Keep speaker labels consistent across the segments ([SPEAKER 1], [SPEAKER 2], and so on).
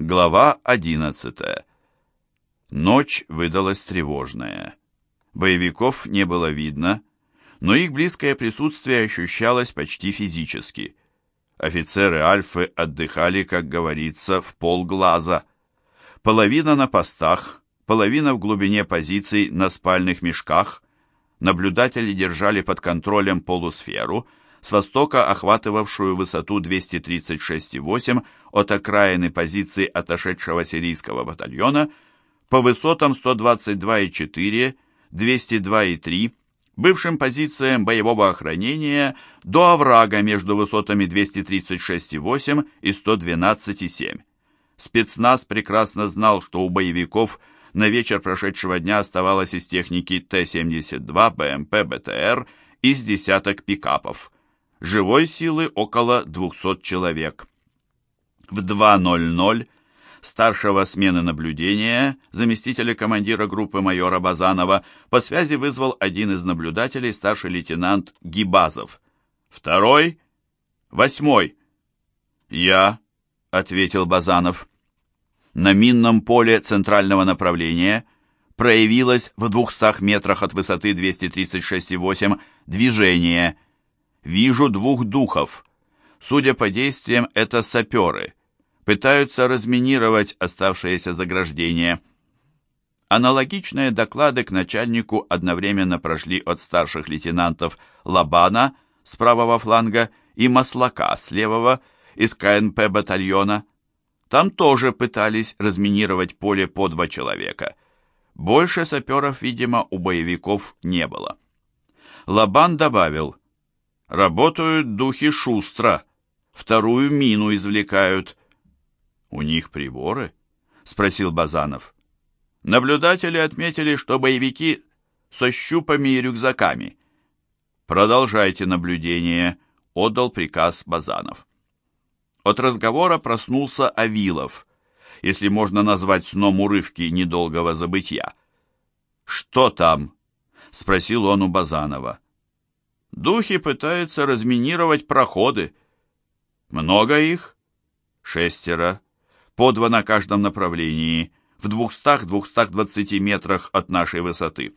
[SPEAKER 1] Глава 11. Ночь выдалась тревожная. Боевиков не было видно, но их близкое присутствие ощущалось почти физически. Офицеры Альфы отдыхали, как говорится, в полглаза. Половина на постах, половина в глубине позиций на спальных мешках. Наблюдатели держали под контролем полусферу, с востока охватывавшую высоту 236,8 от окраины позиции отошедшего сирийского батальона, по высотам 122,4, 202,3, бывшим позициям боевого охранения до оврага между высотами 236,8 и 112,7. Спецназ прекрасно знал, что у боевиков на вечер прошедшего дня оставалось из техники Т-72, БМП, БТР из десяток пикапов. Живой силы около 200 человек. В 2.00 старшего смены наблюдения, заместителя командира группы майора Базанова, по связи вызвал один из наблюдателей, старший лейтенант Гибазов. «Второй? Восьмой?» «Я», — ответил Базанов. На минном поле центрального направления проявилось в двухстах метрах от высоты 236,8 движение. «Вижу двух духов. Судя по действиям, это саперы» пытаются разминировать оставшееся заграждение. Аналогичные доклады к начальнику одновременно прошли от старших лейтенантов Лабана с правого фланга и Маслака с левого из КНП батальона. Там тоже пытались разминировать поле по два человека. Больше саперов, видимо, у боевиков не было. Лабан добавил, «Работают духи шустро, вторую мину извлекают, «У них приборы?» — спросил Базанов. Наблюдатели отметили, что боевики со щупами и рюкзаками. «Продолжайте наблюдение», — отдал приказ Базанов. От разговора проснулся Авилов, если можно назвать сном урывки недолгого забытья. «Что там?» — спросил он у Базанова. «Духи пытаются разминировать проходы». «Много их?» «Шестеро по два на каждом направлении, в 200-220 метрах от нашей высоты.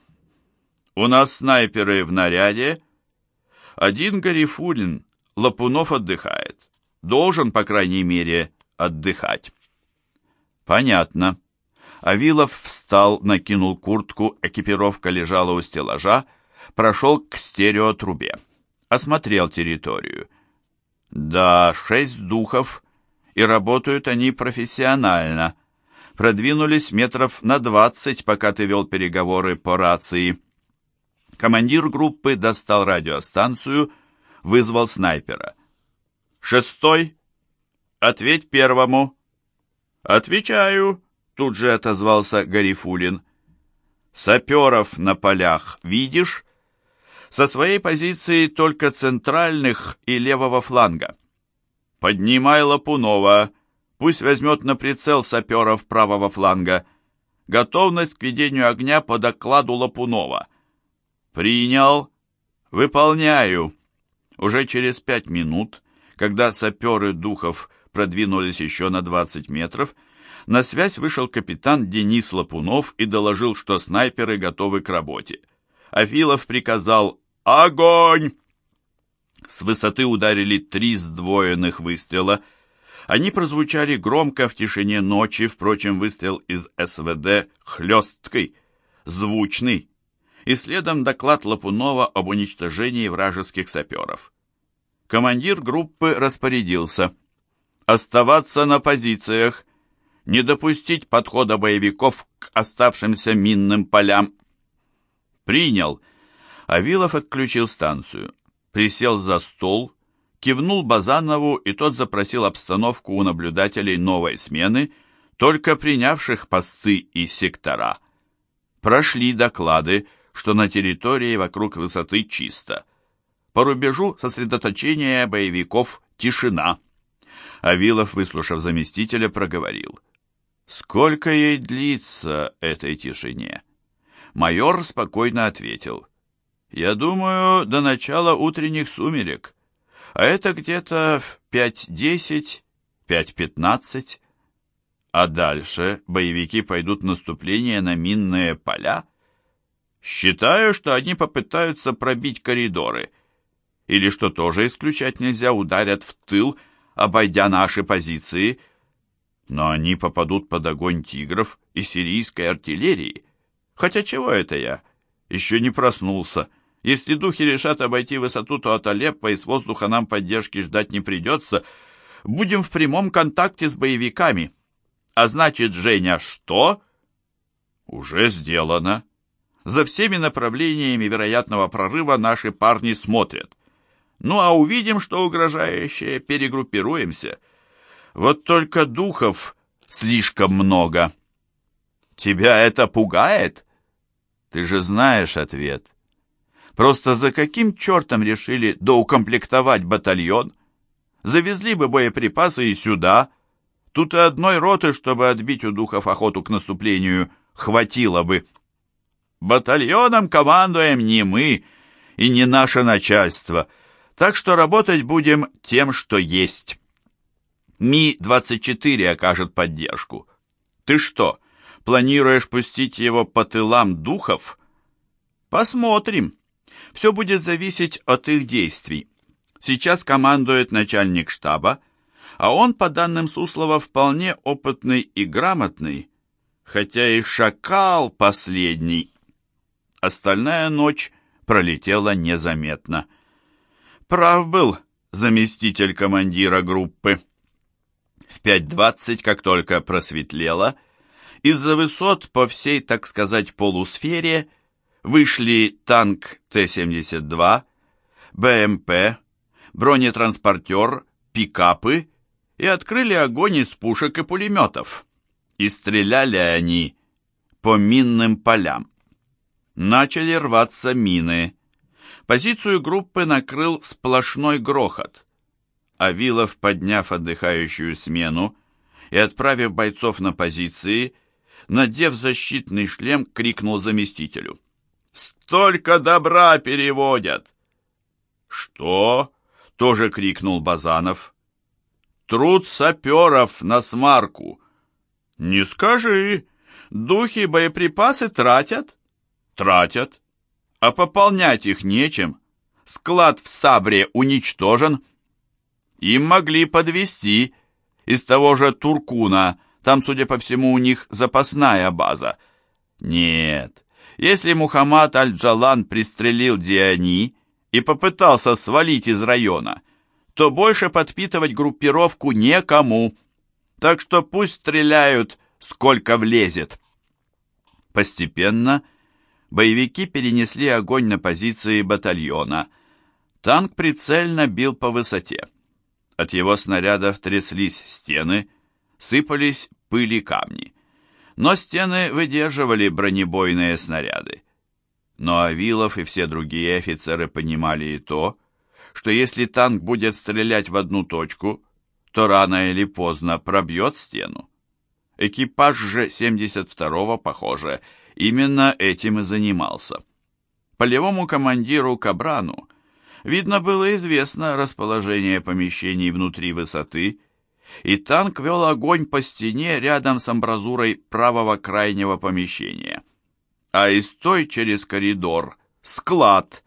[SPEAKER 1] У нас снайперы в наряде. Один Гарифулин, Лапунов отдыхает. Должен, по крайней мере, отдыхать. Понятно. Авилов встал, накинул куртку, экипировка лежала у стеллажа, прошел к стереотрубе. Осмотрел территорию. Да, шесть духов — и работают они профессионально. Продвинулись метров на двадцать, пока ты вел переговоры по рации. Командир группы достал радиостанцию, вызвал снайпера. «Шестой? Ответь первому». «Отвечаю», — тут же отозвался Гарифулин. «Саперов на полях видишь?» «Со своей позиции только центральных и левого фланга. «Поднимай Лапунова, пусть возьмет на прицел саперов правого фланга. Готовность к ведению огня по докладу Лапунова». «Принял. Выполняю». Уже через пять минут, когда саперы Духов продвинулись еще на 20 метров, на связь вышел капитан Денис Лапунов и доложил, что снайперы готовы к работе. Афилов приказал «Огонь!» С высоты ударили три сдвоенных выстрела. Они прозвучали громко в тишине ночи, впрочем, выстрел из СВД хлесткий, звучный, и следом доклад Лапунова об уничтожении вражеских саперов. Командир группы распорядился оставаться на позициях, не допустить подхода боевиков к оставшимся минным полям. Принял. Авилов отключил станцию присел за стол, кивнул Базанову, и тот запросил обстановку у наблюдателей новой смены, только принявших посты и сектора. Прошли доклады, что на территории вокруг высоты чисто. По рубежу сосредоточения боевиков тишина. Авилов, выслушав заместителя, проговорил. «Сколько ей длится этой тишине?» Майор спокойно ответил. Я думаю, до начала утренних сумерек. А это где-то в 5.10, 5.15. А дальше боевики пойдут в наступление на минные поля? Считаю, что они попытаются пробить коридоры. Или, что тоже исключать нельзя, ударят в тыл, обойдя наши позиции. Но они попадут под огонь тигров и сирийской артиллерии. Хотя чего это я? Еще не проснулся. Если духи решат обойти высоту, то от Алеппо и с воздуха нам поддержки ждать не придется. Будем в прямом контакте с боевиками. А значит, Женя, что? Уже сделано. За всеми направлениями вероятного прорыва наши парни смотрят. Ну а увидим, что угрожающее, перегруппируемся. Вот только духов слишком много. Тебя это пугает? Ты же знаешь ответ. Просто за каким чертом решили доукомплектовать батальон? Завезли бы боеприпасы и сюда. Тут и одной роты, чтобы отбить у духов охоту к наступлению, хватило бы. Батальоном командуем не мы и не наше начальство, так что работать будем тем, что есть. Ми-24 окажет поддержку. Ты что, планируешь пустить его по тылам духов? Посмотрим. Все будет зависеть от их действий. Сейчас командует начальник штаба, а он, по данным Суслова, вполне опытный и грамотный, хотя и шакал последний. Остальная ночь пролетела незаметно. Прав был заместитель командира группы. В 5.20, как только просветлело, из-за высот по всей, так сказать, полусфере вышли танк Т-72, БМП, бронетранспортер, пикапы и открыли огонь из пушек и пулеметов. И стреляли они по минным полям начали рваться мины. Позицию группы накрыл сплошной грохот. Авилов, подняв отдыхающую смену и отправив бойцов на позиции, надев защитный шлем, крикнул заместителю. «Столько добра переводят!» «Что?» — тоже крикнул Базанов. «Труд саперов на смарку!» «Не скажи! Духи боеприпасы тратят!» тратят, а пополнять их нечем. Склад в Сабре уничтожен. Им могли подвести из того же Туркуна, там, судя по всему, у них запасная база. Нет, если Мухаммад Аль-Джалан пристрелил Диани и попытался свалить из района, то больше подпитывать группировку некому. Так что пусть стреляют, сколько влезет. Постепенно боевики перенесли огонь на позиции батальона. Танк прицельно бил по высоте. От его снарядов тряслись стены, сыпались пыли камни. Но стены выдерживали бронебойные снаряды. Но Авилов и все другие офицеры понимали и то, что если танк будет стрелять в одну точку, то рано или поздно пробьет стену. Экипаж же 72-го, похоже, именно этим и занимался. Полевому командиру Кабрану, видно было известно расположение помещений внутри высоты, и танк вел огонь по стене рядом с амбразурой правого крайнего помещения. А из той через коридор — склад.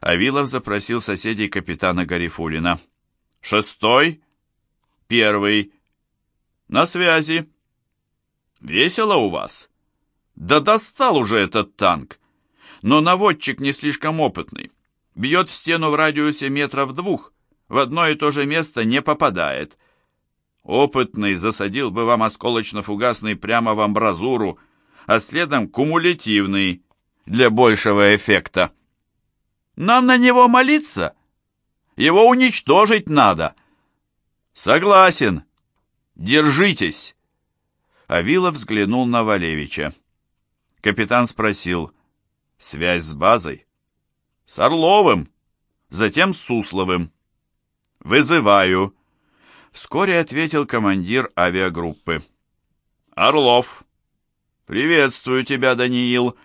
[SPEAKER 1] Авилов запросил соседей капитана Гарифулина. «Шестой?» «Первый?» «На связи». «Весело у вас?» Да достал уже этот танк. Но наводчик не слишком опытный. Бьет в стену в радиусе метров двух, в одно и то же место не попадает. Опытный засадил бы вам осколочно-фугасный прямо в амбразуру, а следом кумулятивный для большего эффекта. Нам на него молиться? Его уничтожить надо. Согласен. Держитесь. Авилов взглянул на Валевича. Капитан спросил, «Связь с базой?» «С Орловым, затем с Сусловым». «Вызываю», — вскоре ответил командир авиагруппы. «Орлов». «Приветствую тебя, Даниил.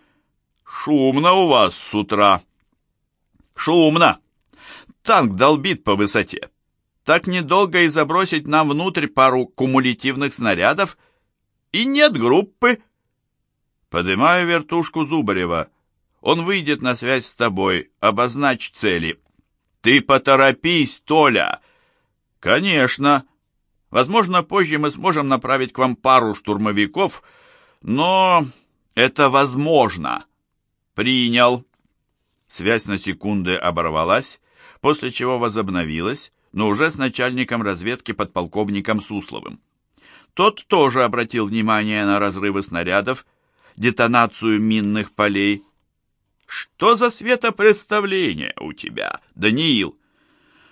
[SPEAKER 1] Шумно у вас с утра». «Шумно. Танк долбит по высоте. Так недолго и забросить нам внутрь пару кумулятивных снарядов И нет группы. Поднимаю вертушку Зубарева. Он выйдет на связь с тобой. Обозначь цели. Ты поторопись, Толя. Конечно. Возможно, позже мы сможем направить к вам пару штурмовиков, но это возможно. Принял. Связь на секунды оборвалась, после чего возобновилась, но уже с начальником разведки подполковником Сусловым. Тот тоже обратил внимание на разрывы снарядов, детонацию минных полей. «Что за светопредставление у тебя, Даниил?»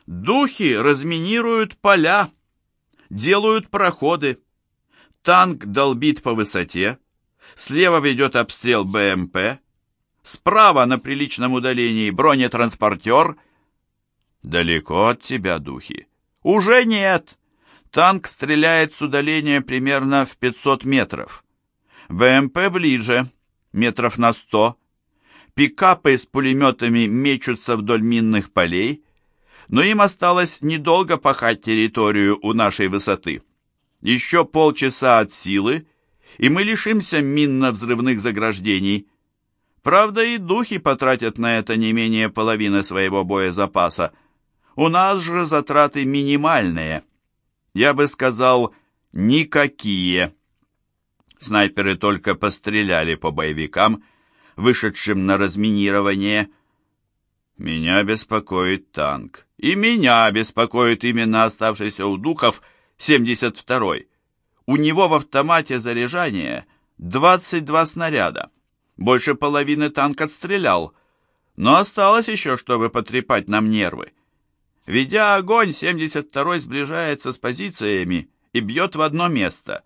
[SPEAKER 1] «Духи разминируют поля, делают проходы. Танк долбит по высоте, слева ведет обстрел БМП, справа на приличном удалении бронетранспортер. Далеко от тебя, духи. Уже нет. Танк стреляет с удаления примерно в 500 метров. БМП ближе, метров на 100. Пикапы с пулеметами мечутся вдоль минных полей, но им осталось недолго пахать территорию у нашей высоты. Еще полчаса от силы, и мы лишимся минно-взрывных заграждений. Правда, и духи потратят на это не менее половины своего боезапаса. У нас же затраты минимальные. Я бы сказал, никакие. Снайперы только постреляли по боевикам, вышедшим на разминирование. Меня беспокоит танк. И меня беспокоит именно оставшийся у духов 72-й. У него в автомате заряжания 22 снаряда. Больше половины танк отстрелял, но осталось еще, чтобы потрепать нам нервы. Ведя огонь, 72-й сближается с позициями и бьет в одно место.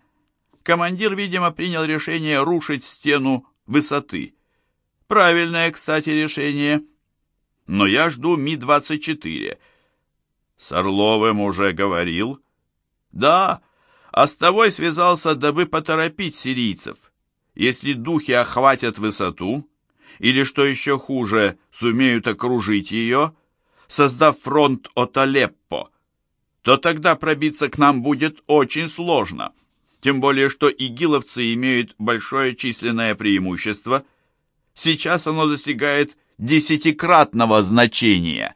[SPEAKER 1] Командир, видимо, принял решение рушить стену высоты. Правильное, кстати, решение. Но я жду Ми-24. С Орловым уже говорил. Да, а с тобой связался, дабы поторопить сирийцев. Если духи охватят высоту, или, что еще хуже, сумеют окружить ее, создав фронт от Алеппо, то тогда пробиться к нам будет очень сложно. Тем более, что игиловцы имеют большое численное преимущество. Сейчас оно достигает десятикратного значения.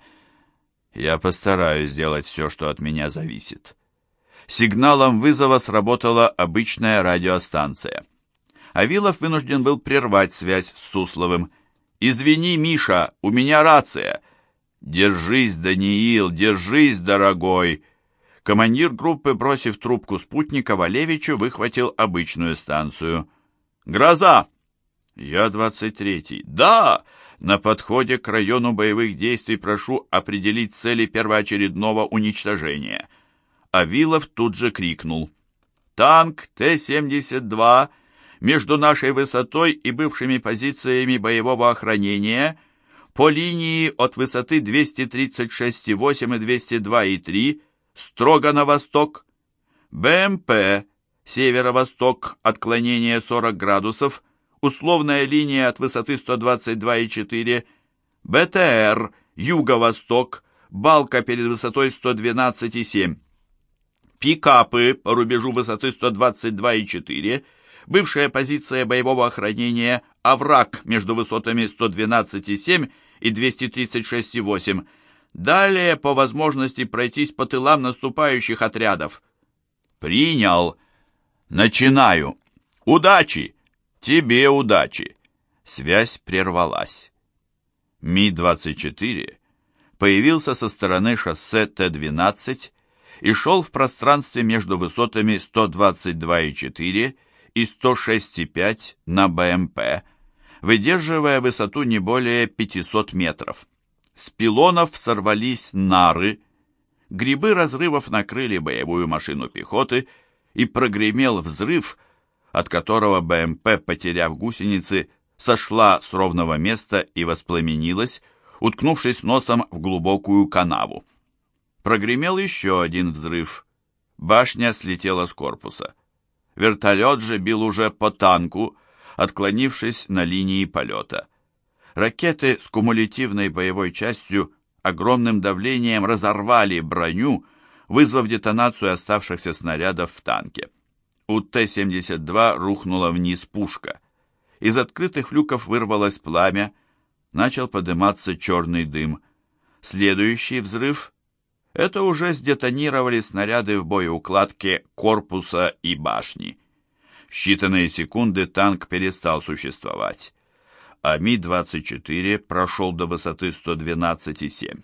[SPEAKER 1] Я постараюсь сделать все, что от меня зависит. Сигналом вызова сработала обычная радиостанция. Авилов вынужден был прервать связь с Сусловым. «Извини, Миша, у меня рация!» «Держись, Даниил, держись, дорогой!» Командир группы, бросив трубку спутника Валевичу, выхватил обычную станцию. «Гроза!» «Я двадцать третий». «Да!» На подходе к району боевых действий прошу определить цели первоочередного уничтожения. Авилов тут же крикнул. «Танк Т-72 между нашей высотой и бывшими позициями боевого охранения по линии от высоты 236,8 и 202,3 строго на восток. БМП северо-восток, отклонение 40 градусов, условная линия от высоты 122,4, БТР юго-восток, балка перед высотой 112,7 пикапы по рубежу высоты 122,4, бывшая позиция боевого охранения «Овраг» между высотами 112,7 и 236,8. Далее, по возможности, пройтись по тылам наступающих отрядов. «Принял. Начинаю. Удачи! Тебе удачи!» Связь прервалась. Ми-24 появился со стороны шоссе Т-12 и шел в пространстве между высотами 122,4 и 106,5 на БМП, выдерживая высоту не более 500 метров. С пилонов сорвались нары, грибы разрывов накрыли боевую машину пехоты, и прогремел взрыв, от которого БМП, потеряв гусеницы, сошла с ровного места и воспламенилась, уткнувшись носом в глубокую канаву. Прогремел еще один взрыв. Башня слетела с корпуса. Вертолет же бил уже по танку, отклонившись на линии полета. Ракеты с кумулятивной боевой частью огромным давлением разорвали броню, вызвав детонацию оставшихся снарядов в танке. У Т-72 рухнула вниз пушка. Из открытых люков вырвалось пламя, начал подниматься черный дым. Следующий взрыв — это уже сдетонировали снаряды в боеукладке корпуса и башни. В считанные секунды танк перестал существовать, а Ми-24 прошел до высоты 112,7.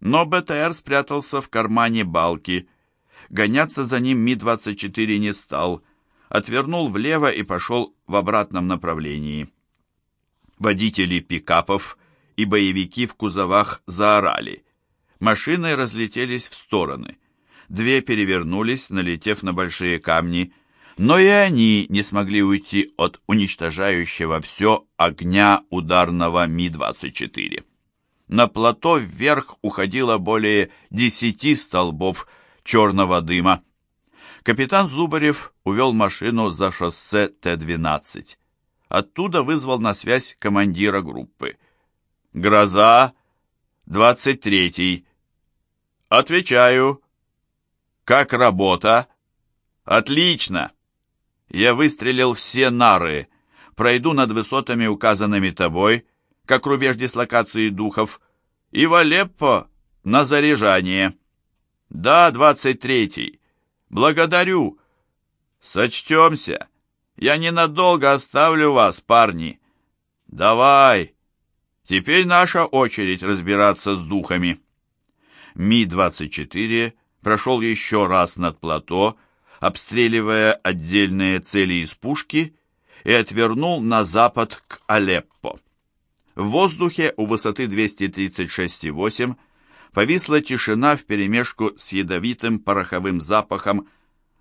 [SPEAKER 1] Но БТР спрятался в кармане балки. Гоняться за ним Ми-24 не стал, отвернул влево и пошел в обратном направлении. Водители пикапов и боевики в кузовах заорали. Машины разлетелись в стороны. Две перевернулись, налетев на большие камни, но и они не смогли уйти от уничтожающего все огня ударного Ми-24. На плато вверх уходило более десяти столбов черного дыма. Капитан Зубарев увел машину за шоссе Т-12. Оттуда вызвал на связь командира группы. «Гроза, 23-й». «Отвечаю». «Как работа?» «Отлично!» «Я выстрелил все нары. Пройду над высотами, указанными тобой, как рубеж дислокации духов, и в Алеппо на заряжание. Да, двадцать третий. Благодарю. Сочтемся. Я ненадолго оставлю вас, парни. Давай. Теперь наша очередь разбираться с духами. Ми-24 прошел еще раз над плато, обстреливая отдельные цели из пушки, и отвернул на запад к Алеппо. В воздухе у высоты 236,8 повисла тишина вперемешку с ядовитым пороховым запахом,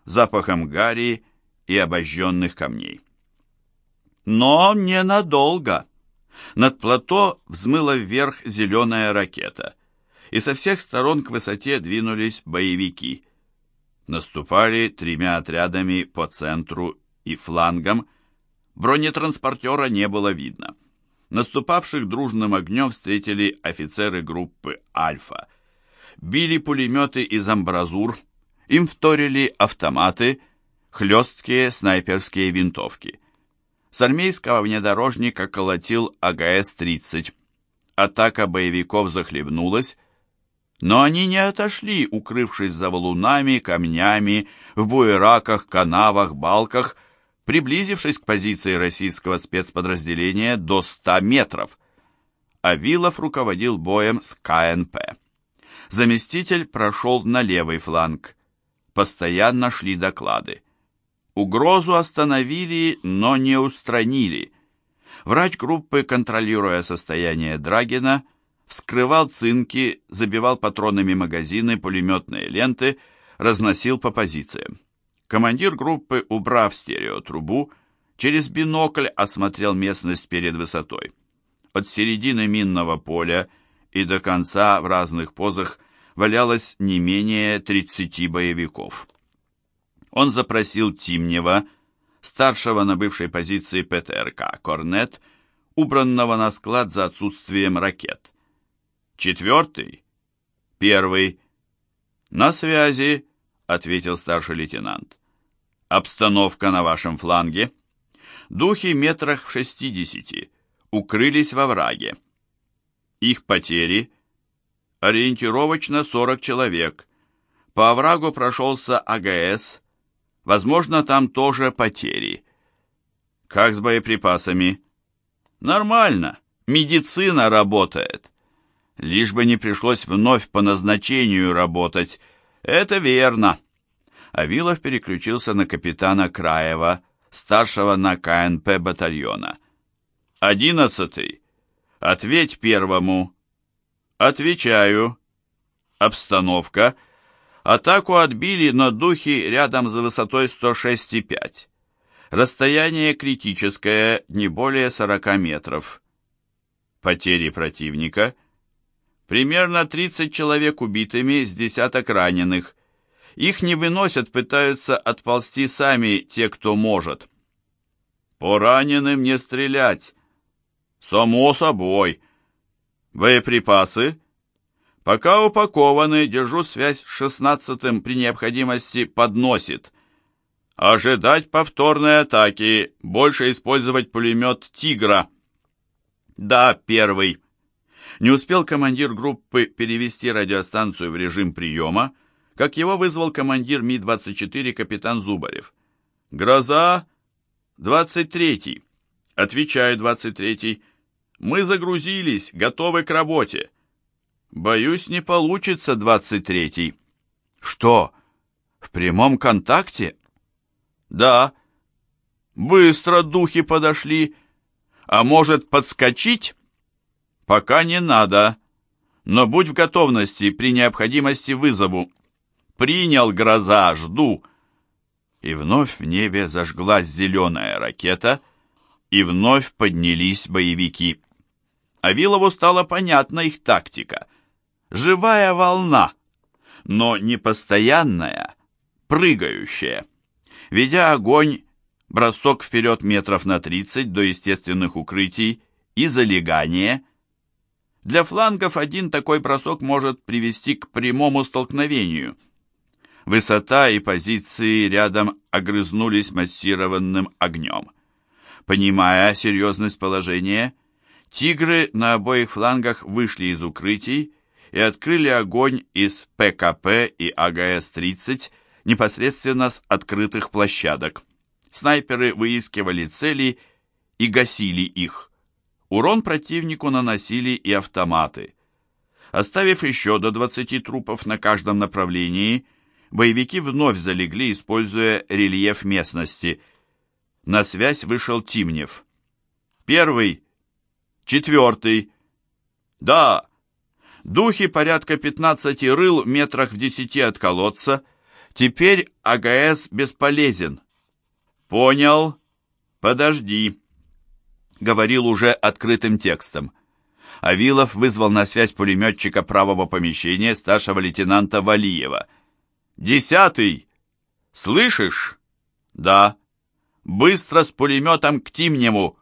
[SPEAKER 1] запахом гари и обожженных камней. Но ненадолго. Над плато взмыла вверх зеленая ракета, и со всех сторон к высоте двинулись боевики. Наступали тремя отрядами по центру и флангам, бронетранспортера не было видно. Наступавших дружным огнем встретили офицеры группы «Альфа». Били пулеметы из амбразур, им вторили автоматы, хлесткие снайперские винтовки. С армейского внедорожника колотил АГС-30. Атака боевиков захлебнулась, но они не отошли, укрывшись за валунами, камнями, в буераках, канавах, балках – приблизившись к позиции российского спецподразделения до 100 метров. Авилов руководил боем с КНП. Заместитель прошел на левый фланг. Постоянно шли доклады. Угрозу остановили, но не устранили. Врач группы, контролируя состояние Драгина, вскрывал цинки, забивал патронами магазины, пулеметные ленты, разносил по позициям. Командир группы, убрав стереотрубу, через бинокль осмотрел местность перед высотой. От середины минного поля и до конца в разных позах валялось не менее 30 боевиков. Он запросил Тимнева, старшего на бывшей позиции ПТРК «Корнет», убранного на склад за отсутствием ракет. Четвертый? Первый. На связи, ответил старший лейтенант. Обстановка на вашем фланге. Духи метрах в шестидесяти. Укрылись во враге. Их потери. Ориентировочно 40 человек. По оврагу прошелся АГС. Возможно, там тоже потери. Как с боеприпасами? Нормально. Медицина работает. Лишь бы не пришлось вновь по назначению работать. Это верно. Авилов переключился на капитана Краева, старшего на КНП батальона. «Одиннадцатый. Ответь первому». «Отвечаю». «Обстановка». Атаку отбили, но духи рядом за высотой 106,5. Расстояние критическое, не более 40 метров. Потери противника. Примерно 30 человек убитыми, с десяток раненых. Их не выносят, пытаются отползти сами те, кто может. По раненым не стрелять. Само собой. Боеприпасы? Пока упакованы, держу связь с шестнадцатым, при необходимости подносит. Ожидать повторной атаки, больше использовать пулемет «Тигра». Да, первый. Не успел командир группы перевести радиостанцию в режим приема, как его вызвал командир Ми-24 капитан Зубарев. «Гроза, 23-й». Отвечаю, 23-й. «Мы загрузились, готовы к работе». «Боюсь, не получится, 23-й». «Что, в прямом контакте?» «Да». «Быстро духи подошли. А может, подскочить?» «Пока не надо. Но будь в готовности, при необходимости вызову». «Принял, гроза, жду». И вновь в небе зажглась зеленая ракета, и вновь поднялись боевики. Авилову стала понятна их тактика. Живая волна, но не постоянная, прыгающая. Ведя огонь, бросок вперед метров на 30 до естественных укрытий и залегание. Для флангов один такой бросок может привести к прямому столкновению. Высота и позиции рядом огрызнулись массированным огнем. Понимая серьезность положения, тигры на обоих флангах вышли из укрытий и открыли огонь из ПКП и АГС-30 непосредственно с открытых площадок. Снайперы выискивали цели и гасили их. Урон противнику наносили и автоматы. Оставив еще до 20 трупов на каждом направлении, боевики вновь залегли, используя рельеф местности. На связь вышел Тимнев. «Первый. Четвертый. Да. Духи порядка 15 рыл метрах в десяти от колодца — Теперь АГС бесполезен. Понял. Подожди. Говорил уже открытым текстом. Авилов вызвал на связь пулеметчика правого помещения старшего лейтенанта Валиева. «Десятый! Слышишь?» «Да». «Быстро с пулеметом к Тимнему.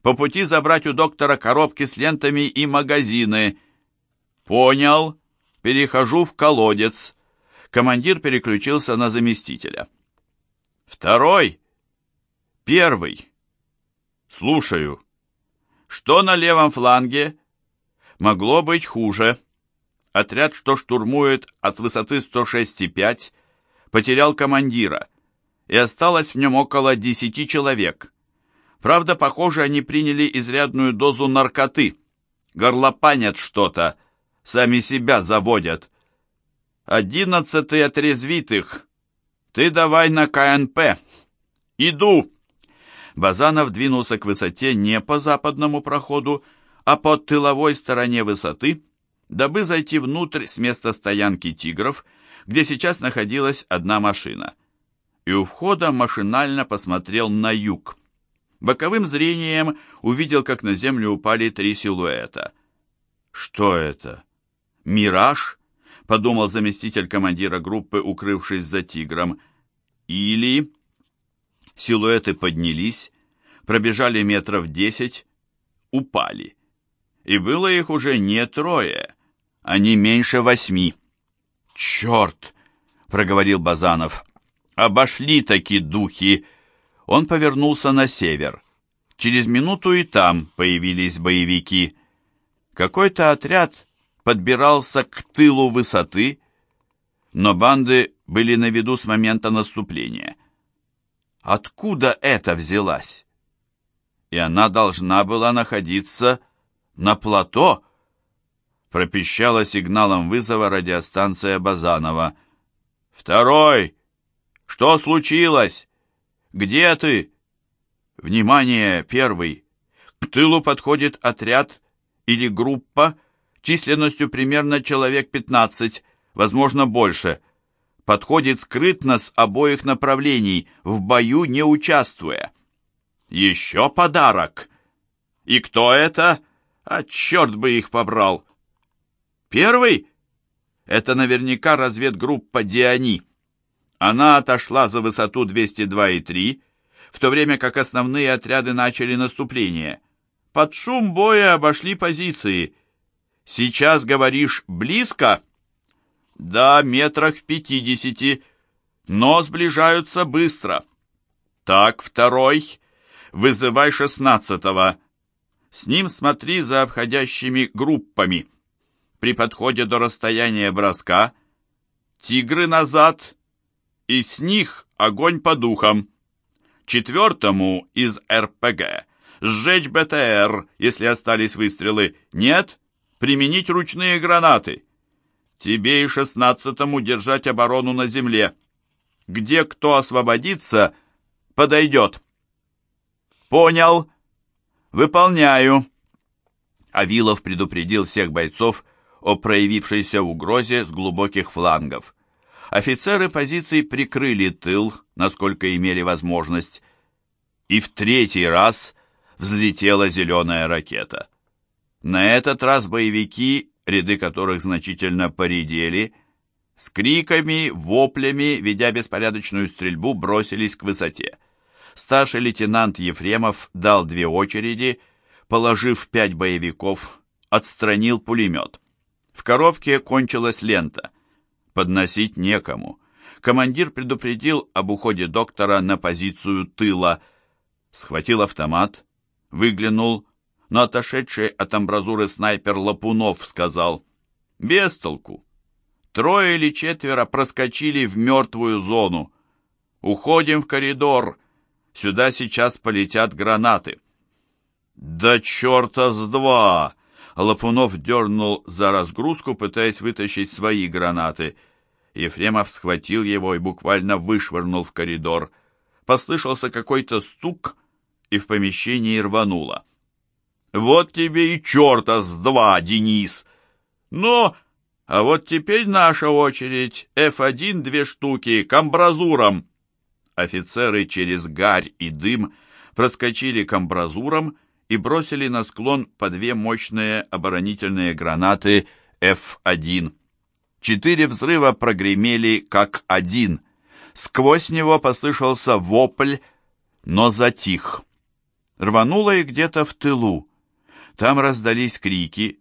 [SPEAKER 1] По пути забрать у доктора коробки с лентами и магазины». «Понял. Перехожу в колодец командир переключился на заместителя. «Второй?» «Первый». «Слушаю». «Что на левом фланге?» «Могло быть хуже». Отряд, что штурмует от высоты 106,5, потерял командира, и осталось в нем около 10 человек. Правда, похоже, они приняли изрядную дозу наркоты. Горлопанят что-то, сами себя заводят. Одиннадцатый отрезвитых. Ты давай на КНП. Иду. Базанов двинулся к высоте не по западному проходу, а по тыловой стороне высоты, дабы зайти внутрь с места стоянки «Тигров», где сейчас находилась одна машина. И у входа машинально посмотрел на юг. Боковым зрением увидел, как на землю упали три силуэта. Что это? Мираж? подумал заместитель командира группы, укрывшись за тигром. Или... Силуэты поднялись, пробежали метров десять, упали. И было их уже не трое, а не меньше восьми. «Черт!» — проговорил Базанов. «Обошли таки духи!» Он повернулся на север. Через минуту и там появились боевики. Какой-то отряд подбирался к тылу высоты, но банды были на виду с момента наступления. Откуда это взялась? И она должна была находиться на плато, пропищала сигналом вызова радиостанция Базанова. «Второй! Что случилось? Где ты?» «Внимание, первый! К тылу подходит отряд или группа, численностью примерно человек 15, возможно больше. Подходит скрытно с обоих направлений, в бою не участвуя. Еще подарок. И кто это? А черт бы их побрал. Первый? Это наверняка разведгруппа Диани. Она отошла за высоту 202,3, в то время как основные отряды начали наступление. Под шум боя обошли позиции – Сейчас говоришь близко? Да, метрах в пятидесяти, но сближаются быстро. Так, второй. Вызывай шестнадцатого. С ним смотри за обходящими группами. При подходе до расстояния броска тигры назад, и с них огонь по духам. Четвертому из РПГ сжечь БТР, если остались выстрелы. Нет, применить ручные гранаты. Тебе и шестнадцатому держать оборону на земле. Где кто освободится, подойдет. Понял. Выполняю. Авилов предупредил всех бойцов о проявившейся угрозе с глубоких флангов. Офицеры позиций прикрыли тыл, насколько имели возможность, и в третий раз взлетела зеленая ракета. На этот раз боевики, ряды которых значительно поредели, с криками, воплями, ведя беспорядочную стрельбу, бросились к высоте. Старший лейтенант Ефремов дал две очереди, положив пять боевиков, отстранил пулемет. В коробке кончилась лента. Подносить некому. Командир предупредил об уходе доктора на позицию тыла. Схватил автомат, выглянул, но отошедший от амбразуры снайпер Лапунов сказал «Без толку. Трое или четверо проскочили в мертвую зону. Уходим в коридор. Сюда сейчас полетят гранаты». «Да черта с два!» Лапунов дернул за разгрузку, пытаясь вытащить свои гранаты. Ефремов схватил его и буквально вышвырнул в коридор. Послышался какой-то стук, и в помещении рвануло. «Вот тебе и черта с два, Денис!» «Ну, а вот теперь наша очередь. F1 две штуки, к амбразурам!» Офицеры через гарь и дым проскочили к амбразурам и бросили на склон по две мощные оборонительные гранаты F1. Четыре взрыва прогремели как один. Сквозь него послышался вопль, но затих. Рвануло и где-то в тылу. Там раздались крики,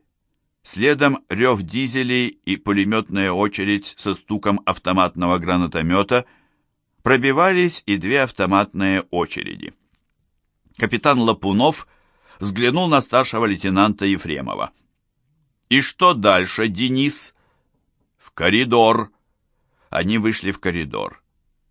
[SPEAKER 1] следом рев дизелей и пулеметная очередь со стуком автоматного гранатомета пробивались и две автоматные очереди. Капитан Лапунов взглянул на старшего лейтенанта Ефремова. «И что дальше, Денис?» «В коридор». Они вышли в коридор.